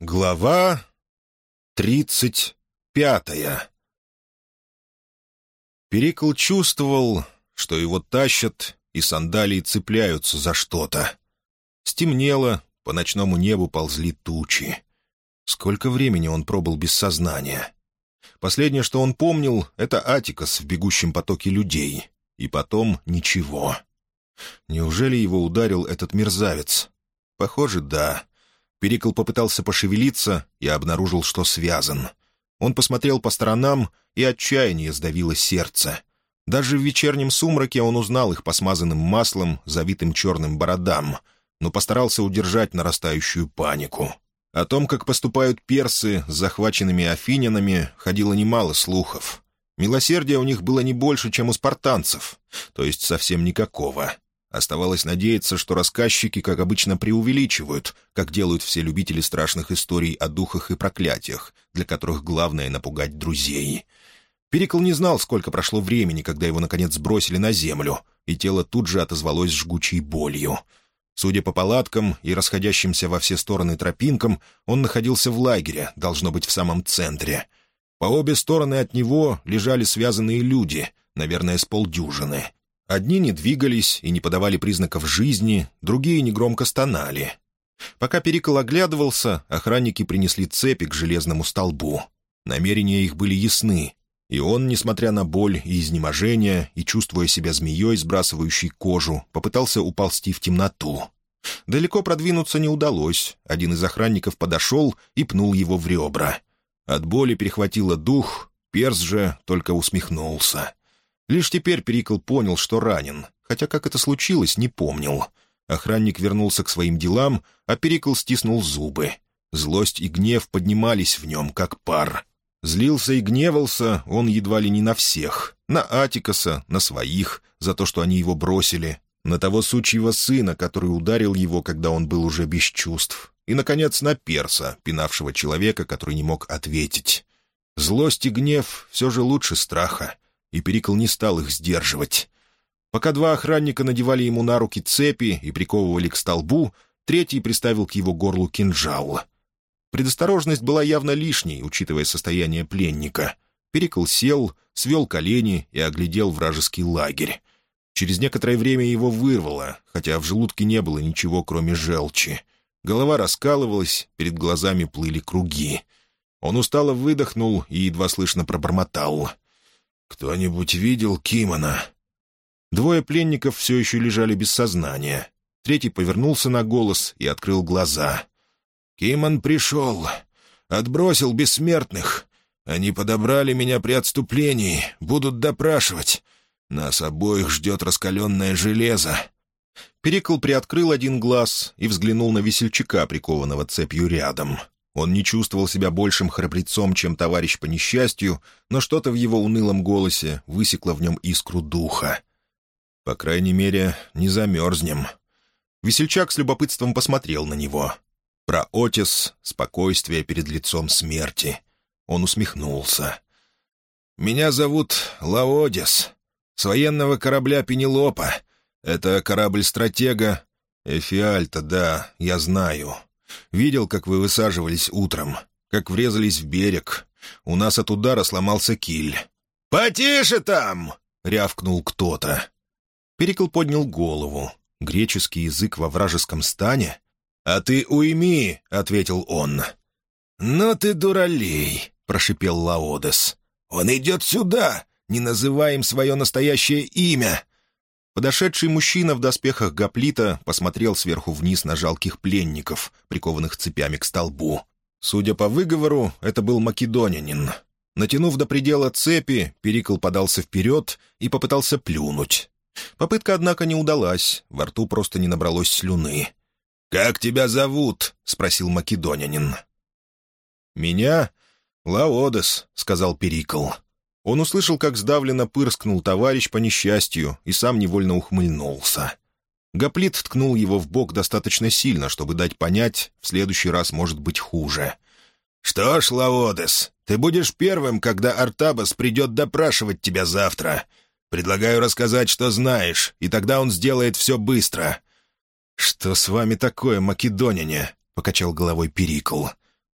Глава тридцать пятая Перикл чувствовал, что его тащат, и сандалии цепляются за что-то. Стемнело, по ночному небу ползли тучи. Сколько времени он пробыл без сознания? Последнее, что он помнил, — это Атикас в бегущем потоке людей. И потом ничего. Неужели его ударил этот мерзавец? Похоже, да. Перикл попытался пошевелиться и обнаружил, что связан. Он посмотрел по сторонам, и отчаяние сдавило сердце. Даже в вечернем сумраке он узнал их по смазанным маслом, завитым черным бородам, но постарался удержать нарастающую панику. О том, как поступают персы с захваченными афинянами, ходило немало слухов. Милосердия у них было не больше, чем у спартанцев, то есть совсем никакого. Оставалось надеяться, что рассказчики, как обычно, преувеличивают, как делают все любители страшных историй о духах и проклятиях, для которых главное — напугать друзей. Перикл не знал, сколько прошло времени, когда его, наконец, сбросили на землю, и тело тут же отозвалось жгучей болью. Судя по палаткам и расходящимся во все стороны тропинкам, он находился в лагере, должно быть, в самом центре. По обе стороны от него лежали связанные люди, наверное, с полдюжины — Одни не двигались и не подавали признаков жизни, другие негромко стонали. Пока Перикл оглядывался, охранники принесли цепи к железному столбу. Намерения их были ясны, и он, несмотря на боль и изнеможение, и чувствуя себя змеей, сбрасывающей кожу, попытался уползти в темноту. Далеко продвинуться не удалось. Один из охранников подошел и пнул его в ребра. От боли перехватило дух, перс же только усмехнулся. Лишь теперь Перикл понял, что ранен, хотя как это случилось, не помнил. Охранник вернулся к своим делам, а Перикл стиснул зубы. Злость и гнев поднимались в нем, как пар. Злился и гневался он едва ли не на всех. На Атикаса, на своих, за то, что они его бросили, на того сучьего сына, который ударил его, когда он был уже без чувств, и, наконец, на перса, пинавшего человека, который не мог ответить. Злость и гнев все же лучше страха и Перикл не стал их сдерживать. Пока два охранника надевали ему на руки цепи и приковывали к столбу, третий приставил к его горлу кинжал. Предосторожность была явно лишней, учитывая состояние пленника. Перикл сел, свел колени и оглядел вражеский лагерь. Через некоторое время его вырвало, хотя в желудке не было ничего, кроме желчи. Голова раскалывалась, перед глазами плыли круги. Он устало выдохнул и едва слышно пробормотал — «Кто-нибудь видел Кимона?» Двое пленников все еще лежали без сознания. Третий повернулся на голос и открыл глаза. «Кимон пришел. Отбросил бессмертных. Они подобрали меня при отступлении. Будут допрашивать. Нас обоих ждет раскаленное железо». Перикл приоткрыл один глаз и взглянул на весельчака, прикованного цепью рядом. Он не чувствовал себя большим храбрецом, чем товарищ по несчастью, но что-то в его унылом голосе высекло в нем искру духа. «По крайней мере, не замерзнем». Весельчак с любопытством посмотрел на него. Про Отис — спокойствие перед лицом смерти. Он усмехнулся. «Меня зовут Лаодис, с военного корабля «Пенелопа». Это корабль-стратега. Эфиальта, да, я знаю. Видел, как вы высаживались утром, как врезались в берег. У нас от удара сломался киль». «Потише там!» — рявкнул кто-то. Перикл поднял голову. Греческий язык во вражеском стане? «А ты уйми!» — ответил он. «Ну ты дуралей!» — прошипел Лаодес. «Он идет сюда! Не называем свое настоящее имя! Подошедший мужчина в доспехах гоплита посмотрел сверху вниз на жалких пленников, прикованных цепями к столбу. Судя по выговору, это был македонянин. Натянув до предела цепи, Перикл подался вперед и попытался плюнуть. Попытка, однако, не удалась, во рту просто не набралось слюны. «Как тебя зовут?» — спросил македонянин. «Меня? Лаодес», — сказал Перикл. Он услышал, как сдавленно пырскнул товарищ по несчастью, и сам невольно ухмыльнулся. Гоплит ткнул его в бок достаточно сильно, чтобы дать понять, в следующий раз может быть хуже. «Что ж, Лаодес, ты будешь первым, когда Артабас придет допрашивать тебя завтра. Предлагаю рассказать, что знаешь, и тогда он сделает все быстро». «Что с вами такое, македоняне?» — покачал головой Перикл.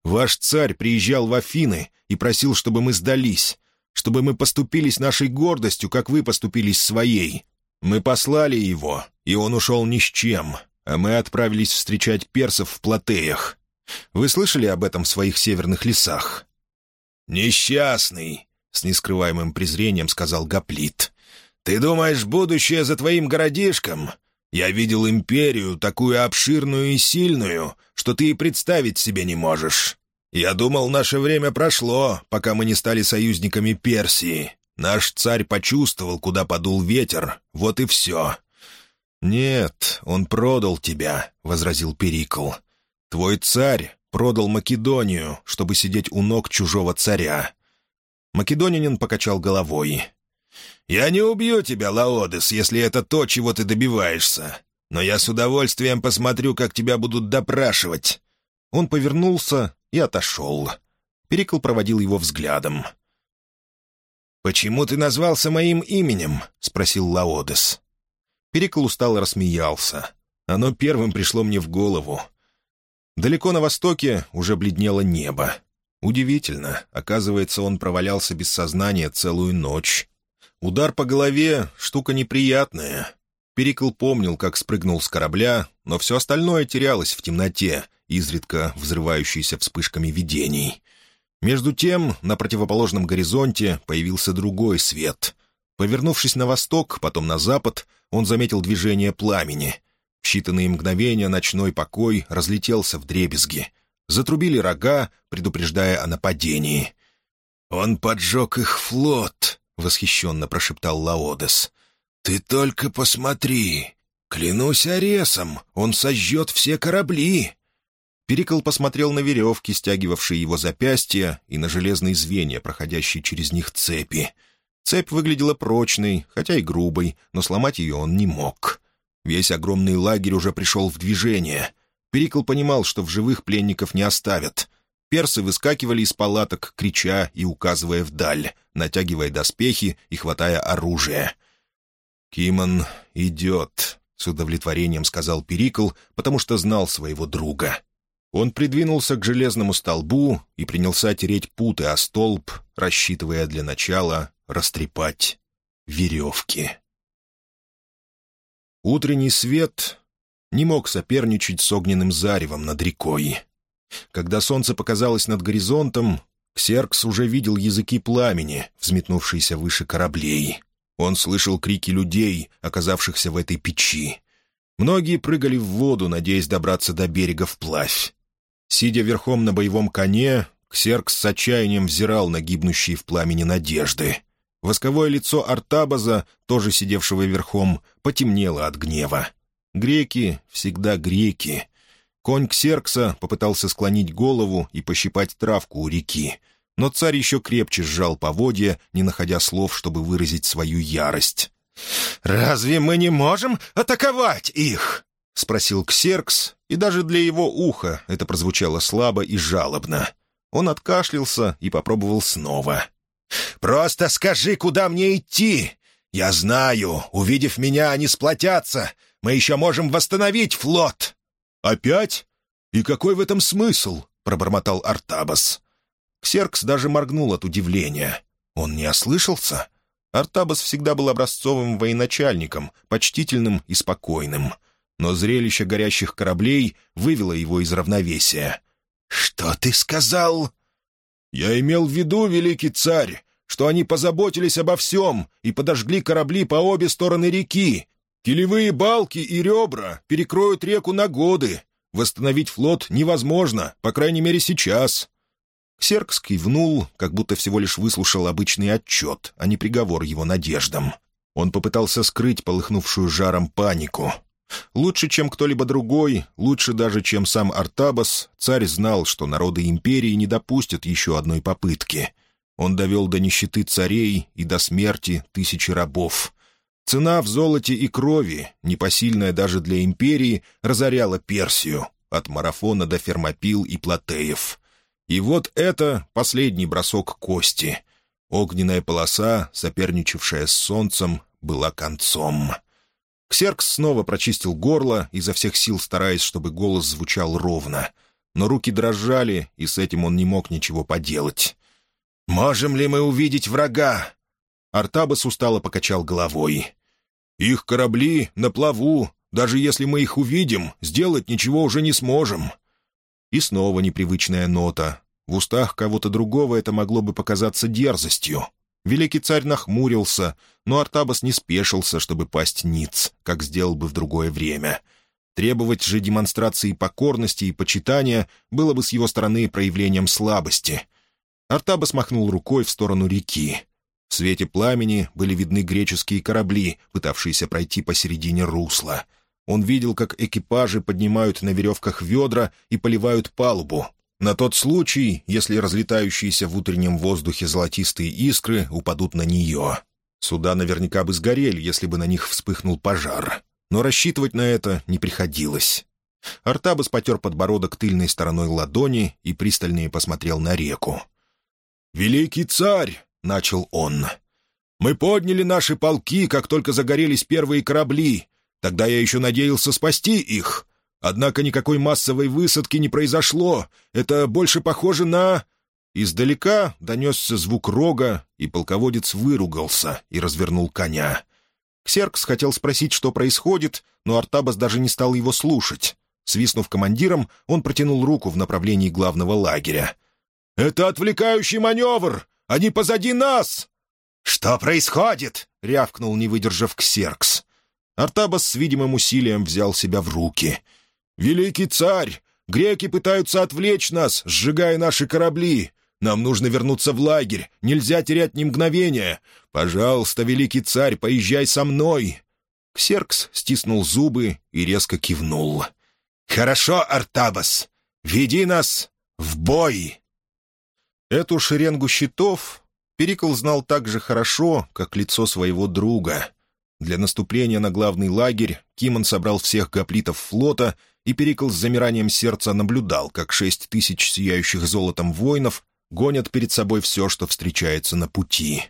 Ваш царь приезжал в Афины и просил, чтобы мы сдались, чтобы мы поступились нашей гордостью, как вы поступились своей. Мы послали его, и он ушел ни с чем, а мы отправились встречать персов в Платеях. Вы слышали об этом в своих северных лесах?» «Несчастный», — с нескрываемым презрением сказал Гоплит. «Ты думаешь, будущее за твоим городишком? Я видел империю, такую обширную и сильную, что ты и представить себе не можешь. Я думал, наше время прошло, пока мы не стали союзниками Персии. Наш царь почувствовал, куда подул ветер, вот и все». «Нет, он продал тебя», — возразил Перикл. «Твой царь продал Македонию, чтобы сидеть у ног чужого царя». Македонянин покачал головой. «Я не убью тебя, Лаодес, если это то, чего ты добиваешься. Но я с удовольствием посмотрю, как тебя будут допрашивать». Он повернулся и отошел. Перикл проводил его взглядом. «Почему ты назвался моим именем?» — спросил Лаодес. Перикл устало рассмеялся. Оно первым пришло мне в голову. Далеко на востоке уже бледнело небо. Удивительно, оказывается, он провалялся без сознания целую ночь. Удар по голове — штука неприятная. Перикл помнил, как спрыгнул с корабля, но все остальное терялось в темноте, изредка взрывающейся вспышками видений. Между тем, на противоположном горизонте появился другой свет. Повернувшись на восток, потом на запад, он заметил движение пламени. В считанные мгновения ночной покой разлетелся в дребезги. Затрубили рога, предупреждая о нападении. «Он поджег их флот!» — восхищенно прошептал Лаодес. «Ты только посмотри! Клянусь аресом, он сожжет все корабли!» Перикл посмотрел на веревки, стягивавшие его запястья, и на железные звенья, проходящие через них цепи. Цепь выглядела прочной, хотя и грубой, но сломать ее он не мог. Весь огромный лагерь уже пришел в движение. Перикл понимал, что в живых пленников не оставят. Персы выскакивали из палаток, крича и указывая вдаль, натягивая доспехи и хватая оружие. «Кимон идет», — с удовлетворением сказал Перикл, потому что знал своего друга. Он придвинулся к железному столбу и принялся тереть путы о столб, рассчитывая для начала растрепать веревки. Утренний свет не мог соперничать с огненным заревом над рекой. Когда солнце показалось над горизонтом, Ксеркс уже видел языки пламени, взметнувшиеся выше кораблей. Он слышал крики людей, оказавшихся в этой печи. Многие прыгали в воду, надеясь добраться до берега вплавь. Сидя верхом на боевом коне, Ксеркс с отчаянием взирал на гибнущие в пламени надежды. Восковое лицо Артабаза, тоже сидевшего верхом, потемнело от гнева. Греки всегда греки. Конь Ксеркса попытался склонить голову и пощипать травку у реки, но царь еще крепче сжал поводья, не находя слов, чтобы выразить свою ярость. «Разве мы не можем атаковать их?» — спросил Ксеркс, и даже для его уха это прозвучало слабо и жалобно. Он откашлялся и попробовал снова. «Просто скажи, куда мне идти! Я знаю, увидев меня, они сплотятся. Мы еще можем восстановить флот!» «Опять? И какой в этом смысл?» — пробормотал Артабас. Ксеркс даже моргнул от удивления. Он не ослышался? Артабас всегда был образцовым военачальником, почтительным и спокойным. Но зрелище горящих кораблей вывело его из равновесия. «Что ты сказал?» «Я имел в виду, великий царь, что они позаботились обо всем и подожгли корабли по обе стороны реки, Килевые балки и ребра перекроют реку на годы. Восстановить флот невозможно, по крайней мере, сейчас». Ксеркс кивнул, как будто всего лишь выслушал обычный отчет, а не приговор его надеждам. Он попытался скрыть полыхнувшую жаром панику. Лучше, чем кто-либо другой, лучше даже, чем сам Артабас, царь знал, что народы империи не допустят еще одной попытки. Он довел до нищеты царей и до смерти тысячи рабов. Цена в золоте и крови, непосильная даже для империи, разоряла Персию, от марафона до фермопил и платеев. И вот это последний бросок кости. Огненная полоса, соперничавшая с солнцем, была концом. Ксеркс снова прочистил горло, изо всех сил стараясь, чтобы голос звучал ровно. но руки дрожали, и с этим он не мог ничего поделать. «Можем ли мы увидеть врага?» Артабас устало покачал головой. «Их корабли на плаву. Даже если мы их увидим, сделать ничего уже не сможем». И снова непривычная нота. В устах кого-то другого это могло бы показаться дерзостью. Великий царь нахмурился, но Артабас не спешился, чтобы пасть ниц, как сделал бы в другое время. Требовать же демонстрации покорности и почитания было бы с его стороны проявлением слабости. Артабас махнул рукой в сторону реки. В свете пламени были видны греческие корабли, пытавшиеся пройти посередине русла. Он видел, как экипажи поднимают на веревках ведра и поливают палубу, на тот случай, если разлетающиеся в утреннем воздухе золотистые искры упадут на нее. Суда наверняка бы сгорели, если бы на них вспыхнул пожар. Но рассчитывать на это не приходилось. Артабас потер подбородок тыльной стороной ладони и пристальнее посмотрел на реку. «Великий царь!» — начал он. «Мы подняли наши полки, как только загорелись первые корабли. Тогда я еще надеялся спасти их. Однако никакой массовой высадки не произошло. Это больше похоже на...» Издалека донесся звук рога, и полководец выругался и развернул коня. Ксеркс хотел спросить, что происходит, но Артабас даже не стал его слушать. Свистнув командиром, он протянул руку в направлении главного лагеря. «Это отвлекающий маневр! Они позади нас!» «Что происходит?» — рявкнул, не выдержав Ксеркс. Артабас с видимым усилием взял себя в руки — «Великий царь! Греки пытаются отвлечь нас, сжигая наши корабли. Нам нужно вернуться в лагерь. Нельзя терять ни мгновения. Пожалуйста, великий царь, поезжай со мной!» Ксеркс стиснул зубы и резко кивнул. «Хорошо, Артабас, веди нас в бой!» Эту шеренгу щитов Перикл знал так же хорошо, как лицо своего друга. Для наступления на главный лагерь Кимон собрал всех гоплитов флота — и Перикл с замиранием сердца наблюдал, как шесть тысяч сияющих золотом воинов гонят перед собой все, что встречается на пути.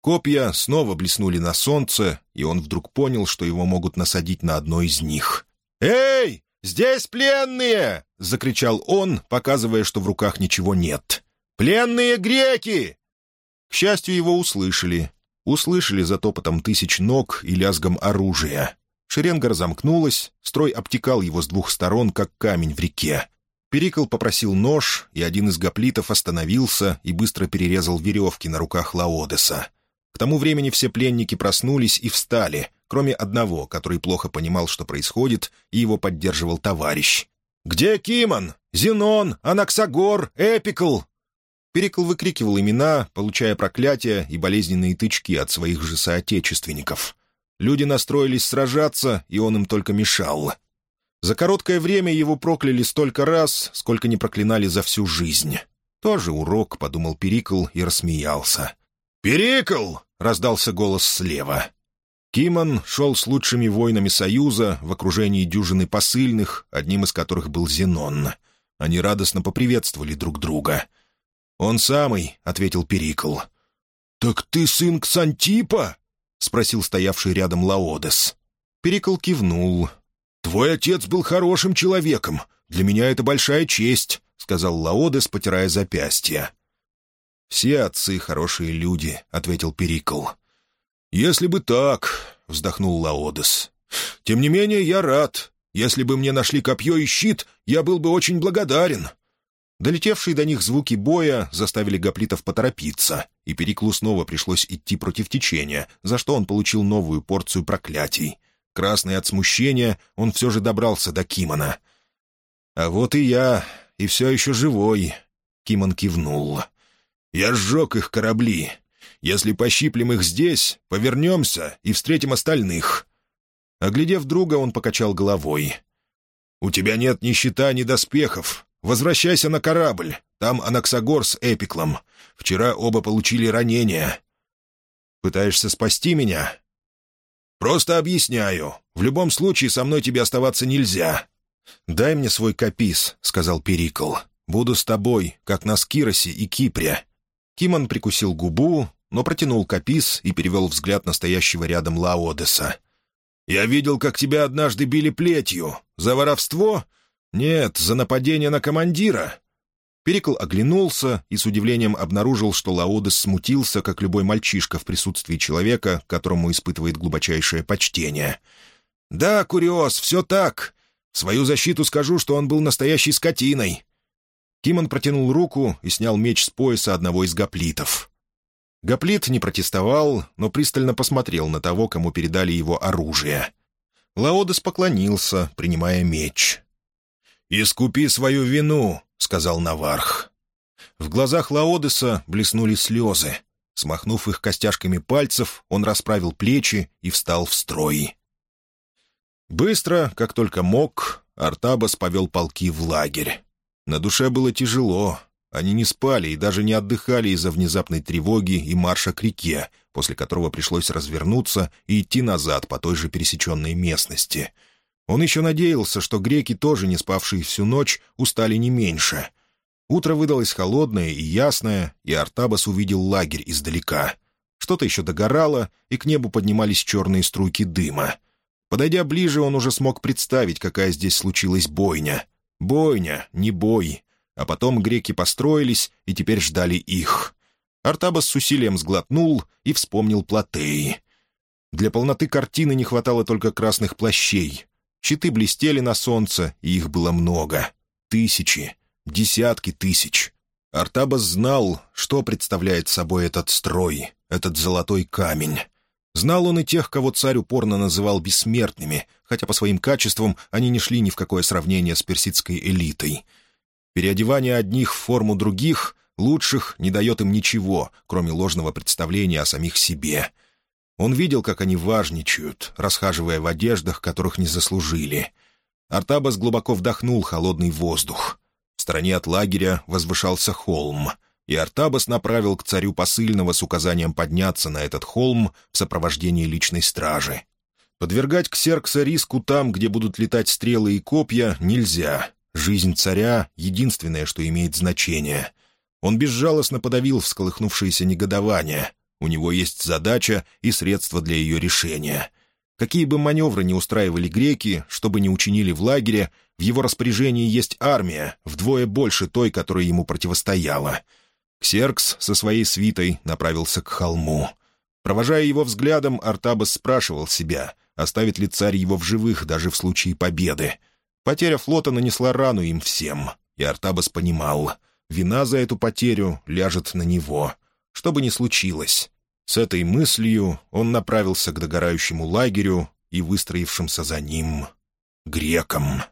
Копья снова блеснули на солнце, и он вдруг понял, что его могут насадить на одно из них. «Эй, здесь пленные!» — закричал он, показывая, что в руках ничего нет. «Пленные греки!» К счастью, его услышали. Услышали за топотом тысяч ног и лязгом оружия. Шеренга разомкнулась, строй обтекал его с двух сторон, как камень в реке. Перикл попросил нож, и один из гоплитов остановился и быстро перерезал веревки на руках Лаодеса. К тому времени все пленники проснулись и встали, кроме одного, который плохо понимал, что происходит, и его поддерживал товарищ. «Где Кимон? Зенон? Анаксагор? Эпикл?» Перикл выкрикивал имена, получая проклятия и болезненные тычки от своих же соотечественников. Люди настроились сражаться, и он им только мешал. За короткое время его прокляли столько раз, сколько не проклинали за всю жизнь. «Тоже урок», — подумал Перикл и рассмеялся. «Перикл!» — раздался голос слева. Кимон шел с лучшими воинами Союза в окружении дюжины посыльных, одним из которых был Зенон. Они радостно поприветствовали друг друга. «Он самый», — ответил Перикл. «Так ты сын Ксантипа?» — спросил стоявший рядом Лаодес. Перикл кивнул. «Твой отец был хорошим человеком. Для меня это большая честь», — сказал Лаодес, потирая запястье. «Все отцы хорошие люди», — ответил Перикл. «Если бы так», — вздохнул Лаодес. «Тем не менее, я рад. Если бы мне нашли копье и щит, я был бы очень благодарен. Долетевшие до них звуки боя заставили гоплитов поторопиться, и Периклу снова пришлось идти против течения, за что он получил новую порцию проклятий. Красный от смущения, он все же добрался до Кимона. «А вот и я, и все еще живой», — Кимон кивнул. «Я сжег их корабли. Если пощиплем их здесь, повернемся и встретим остальных». Оглядев друга, он покачал головой. «У тебя нет ни щита, ни доспехов. Возвращайся на корабль. Там Анаксагор с Эпиклом. Вчера оба получили ранения. Пытаешься спасти меня? Просто объясняю. В любом случае со мной тебе оставаться нельзя. «Дай мне свой капис», — сказал Перикл. «Буду с тобой, как на Скиросе и Кипре». Кимон прикусил губу, но протянул капис и перевел взгляд настоящего рядом Лаодеса. «Я видел, как тебя однажды били плетью. За воровство? «Нет, за нападение на командира». Перикл оглянулся и с удивлением обнаружил, что Лаодес смутился, как любой мальчишка в присутствии человека, которому испытывает глубочайшее почтение. «Да, Куриос, все так. В свою защиту скажу, что он был настоящей скотиной». Кимон протянул руку и снял меч с пояса одного из гоплитов. Гоплит не протестовал, но пристально посмотрел на того, кому передали его оружие. Лаодес поклонился, принимая меч. «Искупи свою вину», — сказал Наварх. В глазах Лаодеса блеснули слезы. Смахнув их костяшками пальцев, он расправил плечи и встал в строй. Быстро, как только мог, Артабас повел полки в лагерь. На душе было тяжело. Они не спали и даже не отдыхали из-за внезапной тревоги и марша к реке, после которого пришлось развернуться и идти назад по той же пересеченной местности. Он еще надеялся, что греки, тоже не спавшие всю ночь, устали не меньше. Утро выдалось холодное и ясное, и Артабас увидел лагерь издалека. Что-то еще догорало, и к небу поднимались черные струйки дыма. Подойдя ближе, он уже смог представить, какая здесь случилась бойня. Бойня, не бой. А потом греки построились и теперь ждали их. Артабас с усилием сглотнул и вспомнил Платеи. Для полноты картины не хватало только красных плащей. Щиты блестели на солнце, и их было много. Тысячи, десятки тысяч. Артабас знал, что представляет собой этот строй, этот золотой камень. Знал он и тех, кого царь упорно называл бессмертными, хотя по своим качествам они не шли ни в какое сравнение с персидской элитой — Переодевание одних в форму других, лучших, не дает им ничего, кроме ложного представления о самих себе. Он видел, как они важничают, расхаживая в одеждах, которых не заслужили. Артабас глубоко вдохнул холодный воздух. В стороне от лагеря возвышался холм, и Артабас направил к царю посыльного с указанием подняться на этот холм в сопровождении личной стражи. Подвергать Ксеркса риску там, где будут летать стрелы и копья, нельзя. Жизнь царя — единственное, что имеет значение. Он безжалостно подавил всколыхнувшееся негодование. У него есть задача и средства для ее решения. Какие бы маневры ни устраивали греки, что бы ни учинили в лагере, в его распоряжении есть армия, вдвое больше той, которая ему противостояла. Ксеркс со своей свитой направился к холму. Провожая его взглядом, Артабас спрашивал себя, оставит ли царь его в живых даже в случае победы. Потеря флота нанесла рану им всем, и Артабас понимал, вина за эту потерю ляжет на него. Что бы ни случилось, с этой мыслью он направился к догорающему лагерю и выстроившимся за ним грекам.